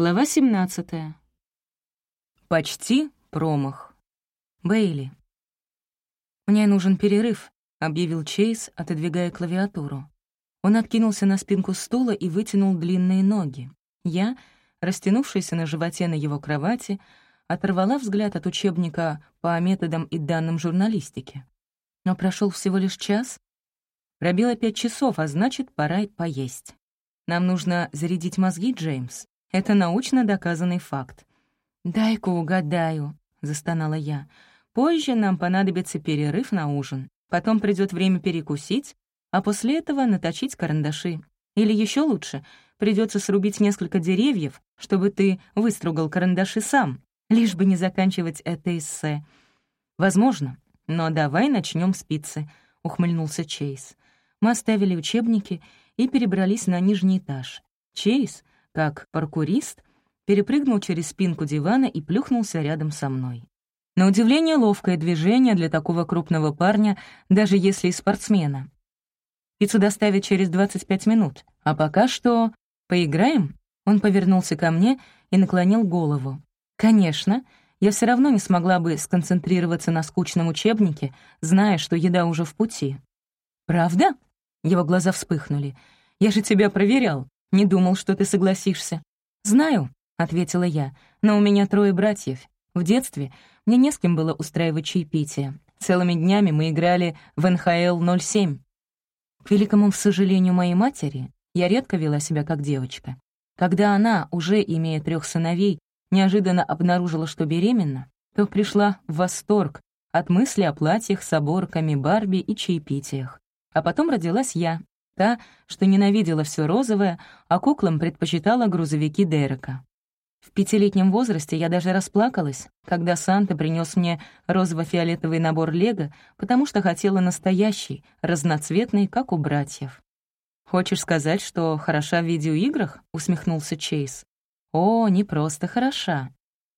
Глава 17. Почти промах. Бейли. «Мне нужен перерыв», — объявил Чейз, отодвигая клавиатуру. Он откинулся на спинку стула и вытянул длинные ноги. Я, растянувшаяся на животе на его кровати, оторвала взгляд от учебника по методам и данным журналистики. Но прошел всего лишь час. Пробило пять часов, а значит, пора поесть. Нам нужно зарядить мозги, Джеймс. Это научно доказанный факт. «Дай-ка угадаю», — застонала я. «Позже нам понадобится перерыв на ужин. Потом придет время перекусить, а после этого наточить карандаши. Или еще лучше, придется срубить несколько деревьев, чтобы ты выстругал карандаши сам, лишь бы не заканчивать это эссе. Возможно, но давай начнем с пиццы», — ухмыльнулся Чейз. Мы оставили учебники и перебрались на нижний этаж. Чейз как паркурист, перепрыгнул через спинку дивана и плюхнулся рядом со мной. На удивление, ловкое движение для такого крупного парня, даже если и спортсмена. Пиццу доставят через 25 минут, а пока что... Поиграем?» Он повернулся ко мне и наклонил голову. «Конечно, я все равно не смогла бы сконцентрироваться на скучном учебнике, зная, что еда уже в пути». «Правда?» Его глаза вспыхнули. «Я же тебя проверял. Не думал, что ты согласишься». «Знаю», — ответила я, «но у меня трое братьев. В детстве мне не с кем было устраивать чаепитие. Целыми днями мы играли в НХЛ-07. К великому сожалению моей матери, я редко вела себя как девочка. Когда она, уже имея трех сыновей, неожиданно обнаружила, что беременна, то пришла в восторг от мысли о платьях с оборками Барби и чаепитиях. А потом родилась я, та, что ненавидела все розовое, а куклам предпочитала грузовики Дерека. В пятилетнем возрасте я даже расплакалась, когда Санта принес мне розово-фиолетовый набор Лего, потому что хотела настоящий, разноцветный, как у братьев. «Хочешь сказать, что хороша в видеоиграх?» — усмехнулся Чейз. «О, не просто хороша.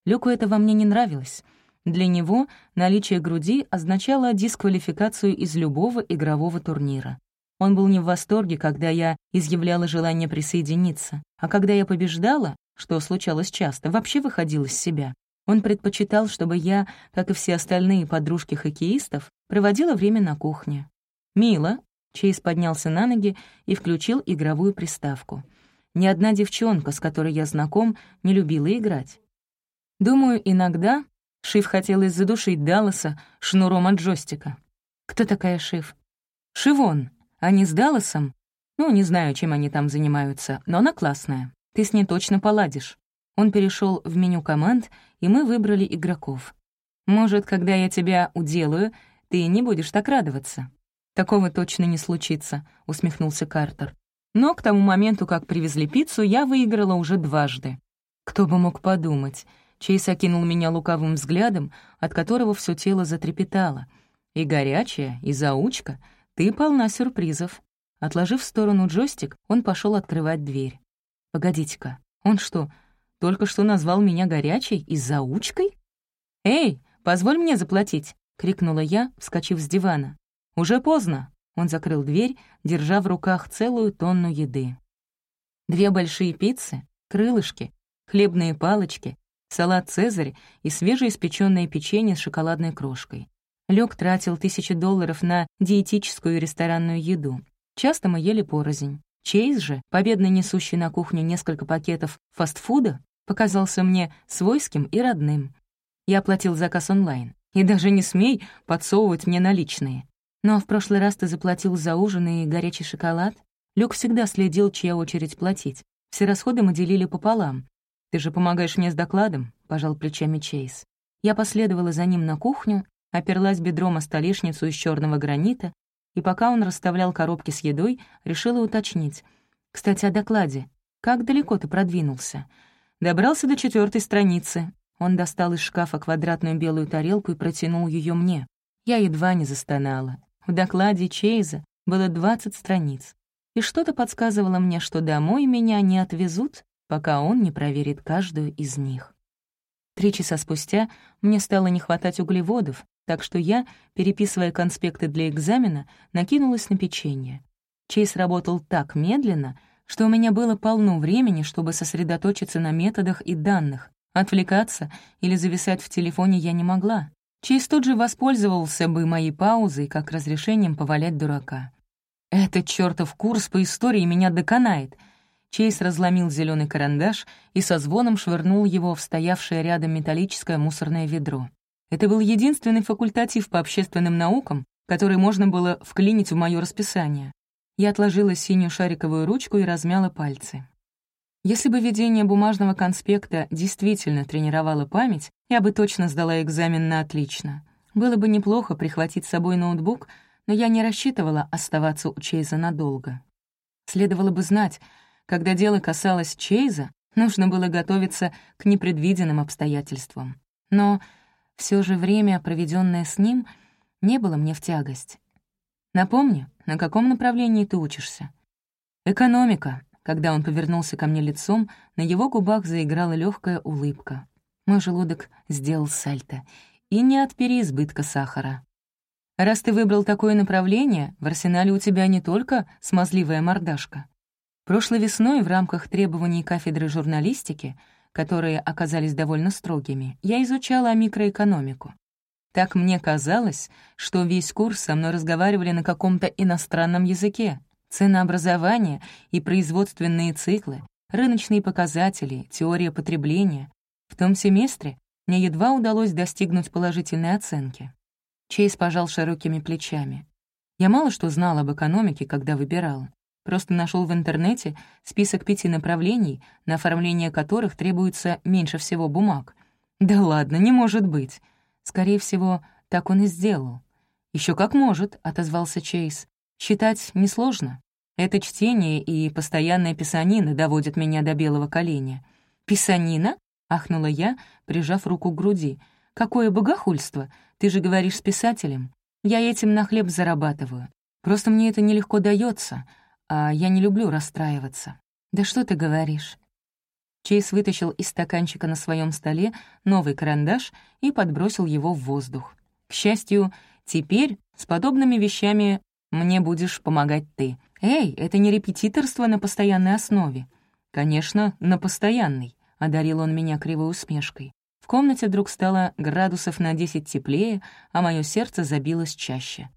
Люку это во мне не нравилось. Для него наличие груди означало дисквалификацию из любого игрового турнира. Он был не в восторге, когда я изъявляла желание присоединиться, а когда я побеждала, что случалось часто, вообще выходил из себя. Он предпочитал, чтобы я, как и все остальные подружки хоккеистов, проводила время на кухне. «Мило», — Чейз поднялся на ноги и включил игровую приставку. Ни одна девчонка, с которой я знаком, не любила играть. Думаю, иногда Шиф хотелось задушить Далласа шнуром от джойстика. «Кто такая Шиф?» «Шивон», они с Далласом? Ну, не знаю, чем они там занимаются, но она классная. Ты с ней точно поладишь. Он перешел в меню команд, и мы выбрали игроков. Может, когда я тебя уделаю, ты не будешь так радоваться. Такого точно не случится, усмехнулся Картер. Но к тому моменту, как привезли пиццу, я выиграла уже дважды. Кто бы мог подумать. Чейз окинул меня лукавым взглядом, от которого все тело затрепетало. И горячая, и заучка — «Ты полна сюрпризов». Отложив в сторону джойстик, он пошел открывать дверь. «Погодите-ка, он что, только что назвал меня горячей и заучкой?» «Эй, позволь мне заплатить!» — крикнула я, вскочив с дивана. «Уже поздно!» — он закрыл дверь, держа в руках целую тонну еды. Две большие пиццы, крылышки, хлебные палочки, салат «Цезарь» и свежеиспечённое печенье с шоколадной крошкой. Люк тратил тысячи долларов на диетическую ресторанную еду. Часто мы ели порознь. Чейз же, победно несущий на кухню несколько пакетов фастфуда, показался мне свойским и родным. Я оплатил заказ онлайн. И даже не смей подсовывать мне наличные. Но в прошлый раз ты заплатил за ужин и горячий шоколад. Люк всегда следил, чья очередь платить. Все расходы мы делили пополам. «Ты же помогаешь мне с докладом», — пожал плечами Чейз. Я последовала за ним на кухню оперлась бедром о столешницу из черного гранита, и пока он расставлял коробки с едой, решила уточнить. «Кстати, о докладе. Как далеко ты продвинулся?» Добрался до четвертой страницы. Он достал из шкафа квадратную белую тарелку и протянул ее мне. Я едва не застонала. В докладе Чейза было 20 страниц. И что-то подсказывало мне, что домой меня не отвезут, пока он не проверит каждую из них. Три часа спустя мне стало не хватать углеводов, так что я, переписывая конспекты для экзамена, накинулась на печенье. Чейз работал так медленно, что у меня было полно времени, чтобы сосредоточиться на методах и данных. Отвлекаться или зависать в телефоне я не могла. Чейз тут же воспользовался бы моей паузой как разрешением повалять дурака. Этот чертов курс по истории меня доконает. Чейз разломил зеленый карандаш и со звоном швырнул его в стоявшее рядом металлическое мусорное ведро. Это был единственный факультатив по общественным наукам, который можно было вклинить в мое расписание. Я отложила синюю шариковую ручку и размяла пальцы. Если бы ведение бумажного конспекта действительно тренировало память, я бы точно сдала экзамен на отлично. Было бы неплохо прихватить с собой ноутбук, но я не рассчитывала оставаться у Чейза надолго. Следовало бы знать, когда дело касалось Чейза, нужно было готовиться к непредвиденным обстоятельствам. Но все же время, проведенное с ним, не было мне в тягость. Напомни, на каком направлении ты учишься? Экономика. Когда он повернулся ко мне лицом, на его губах заиграла легкая улыбка. Мой желудок сделал сальто. И не от переизбытка сахара. Раз ты выбрал такое направление, в арсенале у тебя не только смазливая мордашка. Прошлой весной в рамках требований кафедры журналистики, которые оказались довольно строгими, я изучала микроэкономику. Так мне казалось, что весь курс со мной разговаривали на каком-то иностранном языке. Ценообразование и производственные циклы, рыночные показатели, теория потребления. В том семестре мне едва удалось достигнуть положительной оценки. Чейз пожал широкими плечами. Я мало что знал об экономике, когда выбирал. Просто нашел в интернете список пяти направлений, на оформление которых требуется меньше всего бумаг. Да ладно, не может быть. Скорее всего, так он и сделал. Еще как может», — отозвался Чейз. «Считать несложно. Это чтение и постоянная писанина доводят меня до белого коленя». «Писанина?» — ахнула я, прижав руку к груди. «Какое богохульство! Ты же говоришь с писателем. Я этим на хлеб зарабатываю. Просто мне это нелегко дается, а я не люблю расстраиваться». «Да что ты говоришь?» Чейз вытащил из стаканчика на своем столе новый карандаш и подбросил его в воздух. К счастью, теперь с подобными вещами мне будешь помогать ты. Эй, это не репетиторство на постоянной основе. Конечно, на постоянной, — одарил он меня кривой усмешкой. В комнате вдруг стало градусов на десять теплее, а мое сердце забилось чаще.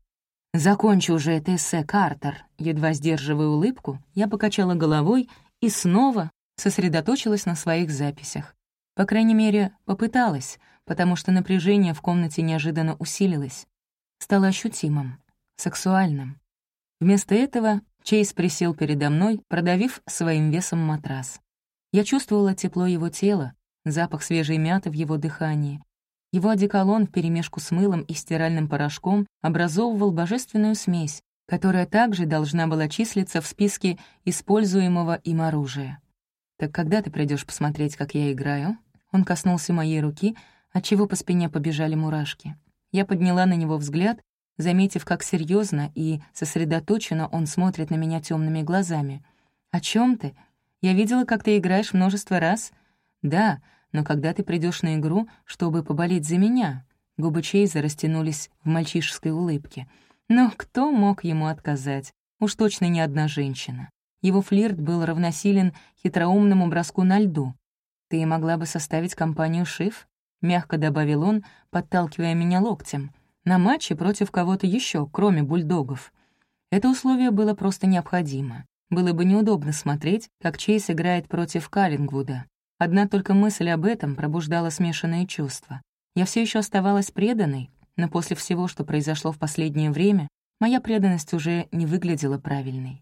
«Закончи уже это эссе, Картер!» Едва сдерживая улыбку, я покачала головой и снова сосредоточилась на своих записях. По крайней мере, попыталась, потому что напряжение в комнате неожиданно усилилось. Стало ощутимым, сексуальным. Вместо этого Чейз присел передо мной, продавив своим весом матрас. Я чувствовала тепло его тела, запах свежей мяты в его дыхании. Его одеколон вперемешку с мылом и стиральным порошком образовывал божественную смесь, которая также должна была числиться в списке используемого им оружия. «Так когда ты придешь посмотреть, как я играю?» Он коснулся моей руки, отчего по спине побежали мурашки. Я подняла на него взгляд, заметив, как серьезно и сосредоточенно он смотрит на меня темными глазами. «О чем ты? Я видела, как ты играешь множество раз». «Да, но когда ты придешь на игру, чтобы поболеть за меня?» Губы Чейза растянулись в мальчишеской улыбке. Но кто мог ему отказать? Уж точно не одна женщина. Его флирт был равносилен хитроумному броску на льду. «Ты могла бы составить компанию Шиф?» — мягко добавил он, подталкивая меня локтем. «На матче против кого-то еще, кроме бульдогов». Это условие было просто необходимо. Было бы неудобно смотреть, как Чейз играет против Каллингвуда. Одна только мысль об этом пробуждала смешанные чувства. Я все еще оставалась преданной, но после всего, что произошло в последнее время, моя преданность уже не выглядела правильной.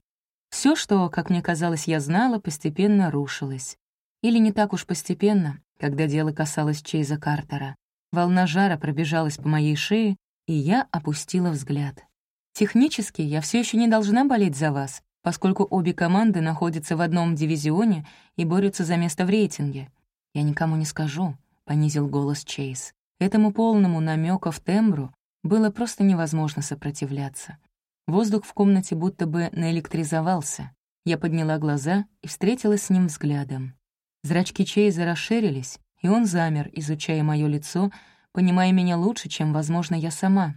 Все, что, как мне казалось, я знала, постепенно рушилось. Или не так уж постепенно, когда дело касалось Чейза Картера. Волна жара пробежалась по моей шее, и я опустила взгляд. Технически я все еще не должна болеть за вас, поскольку обе команды находятся в одном дивизионе и борются за место в рейтинге. «Я никому не скажу», — понизил голос Чейз. Этому полному намека в тембру было просто невозможно сопротивляться. Воздух в комнате будто бы наэлектризовался. Я подняла глаза и встретилась с ним взглядом. Зрачки Чейза расширились, и он замер, изучая мое лицо, понимая меня лучше, чем, возможно, я сама.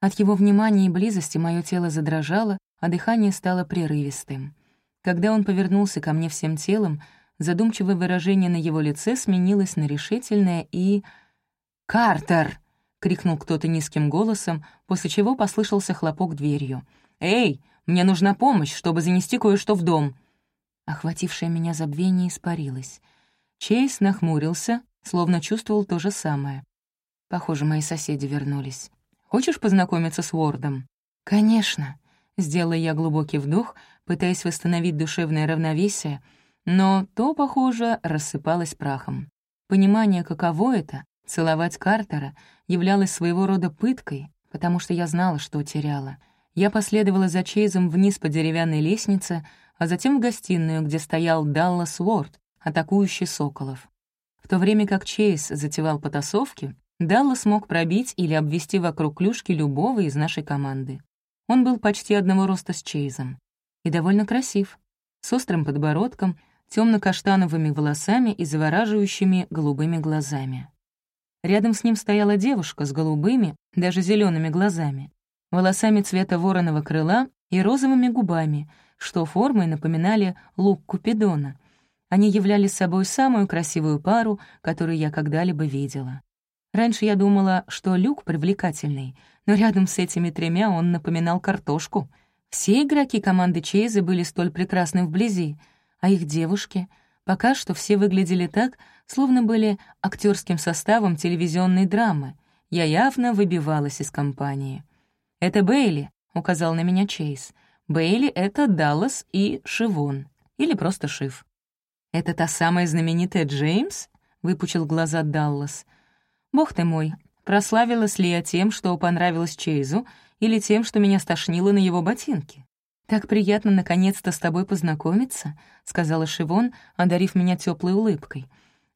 От его внимания и близости мое тело задрожало, а дыхание стало прерывистым. Когда он повернулся ко мне всем телом, задумчивое выражение на его лице сменилось на решительное и... «Картер!» — крикнул кто-то низким голосом, после чего послышался хлопок дверью. «Эй, мне нужна помощь, чтобы занести кое-что в дом!» Охватившее меня забвение испарилось. Чейз нахмурился, словно чувствовал то же самое. Похоже, мои соседи вернулись. «Хочешь познакомиться с Уордом?» «Конечно», — сделала я глубокий вдох, пытаясь восстановить душевное равновесие, но то, похоже, рассыпалось прахом. Понимание, каково это — целовать Картера, являлось своего рода пыткой, потому что я знала, что теряла. Я последовала за Чейзом вниз по деревянной лестнице, а затем в гостиную, где стоял Даллас Уорд, атакующий соколов. В то время как Чейз затевал потасовки, Даллас смог пробить или обвести вокруг клюшки любого из нашей команды. Он был почти одного роста с Чейзом. И довольно красив, с острым подбородком, темно каштановыми волосами и завораживающими голубыми глазами. Рядом с ним стояла девушка с голубыми, даже зелеными глазами, волосами цвета вороного крыла и розовыми губами, что формой напоминали лук Купидона. Они являли собой самую красивую пару, которую я когда-либо видела. Раньше я думала, что Люк привлекательный, но рядом с этими тремя он напоминал картошку. Все игроки команды Чейза были столь прекрасны вблизи, а их девушки пока что все выглядели так, словно были актерским составом телевизионной драмы. Я явно выбивалась из компании. «Это Бейли», — указал на меня Чейз. Бейли — это Даллас и Шивон. Или просто Шив. «Это та самая знаменитая Джеймс?» — выпучил глаза Даллас. «Бог ты мой, прославилась ли я тем, что понравилось Чейзу, или тем, что меня стошнило на его ботинки?» «Так приятно наконец-то с тобой познакомиться», — сказала Шивон, одарив меня теплой улыбкой.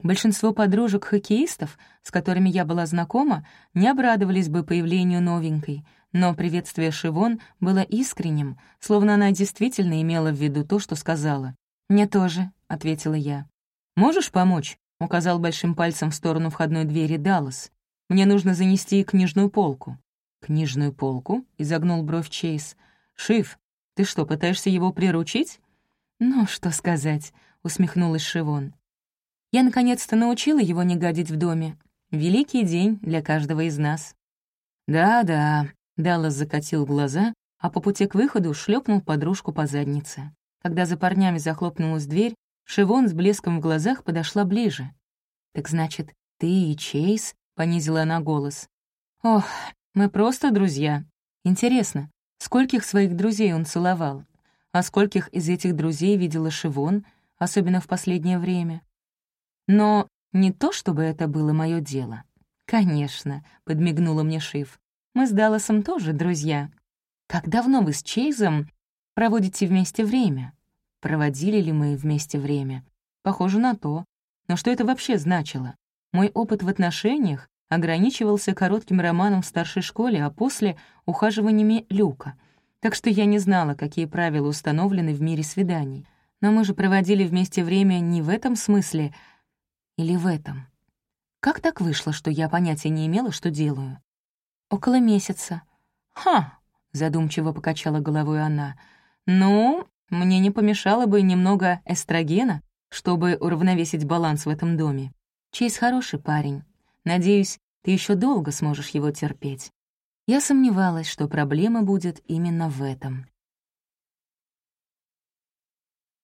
Большинство подружек-хоккеистов, с которыми я была знакома, не обрадовались бы появлению новенькой, но приветствие Шивон было искренним, словно она действительно имела в виду то, что сказала. «Мне тоже», — ответила я. «Можешь помочь?» — указал большим пальцем в сторону входной двери Даллас. «Мне нужно занести книжную полку». «Книжную полку?» — изогнул бровь Чейз. «Шив, ты что, пытаешься его приручить?» «Ну, что сказать», — усмехнулась Шивон. «Я наконец-то научила его не гадить в доме. Великий день для каждого из нас». «Да-да», Даллас закатил глаза, а по пути к выходу шлепнул подружку по заднице. Когда за парнями захлопнулась дверь, Шивон с блеском в глазах подошла ближе. «Так значит, ты и Чейз?» — понизила она голос. «Ох, мы просто друзья. Интересно, скольких своих друзей он целовал? А скольких из этих друзей видела Шивон, особенно в последнее время? Но не то, чтобы это было мое дело. «Конечно», — подмигнула мне Шив. Мы с Далласом тоже друзья. Как давно вы с Чейзом проводите вместе время? Проводили ли мы вместе время? Похоже на то. Но что это вообще значило? Мой опыт в отношениях ограничивался коротким романом в старшей школе, а после — ухаживаниями Люка. Так что я не знала, какие правила установлены в мире свиданий. Но мы же проводили вместе время не в этом смысле или в этом. Как так вышло, что я понятия не имела, что делаю? «Около месяца». «Ха!» — задумчиво покачала головой она. «Ну, мне не помешало бы немного эстрогена, чтобы уравновесить баланс в этом доме. Чейз хороший парень. Надеюсь, ты еще долго сможешь его терпеть». Я сомневалась, что проблема будет именно в этом.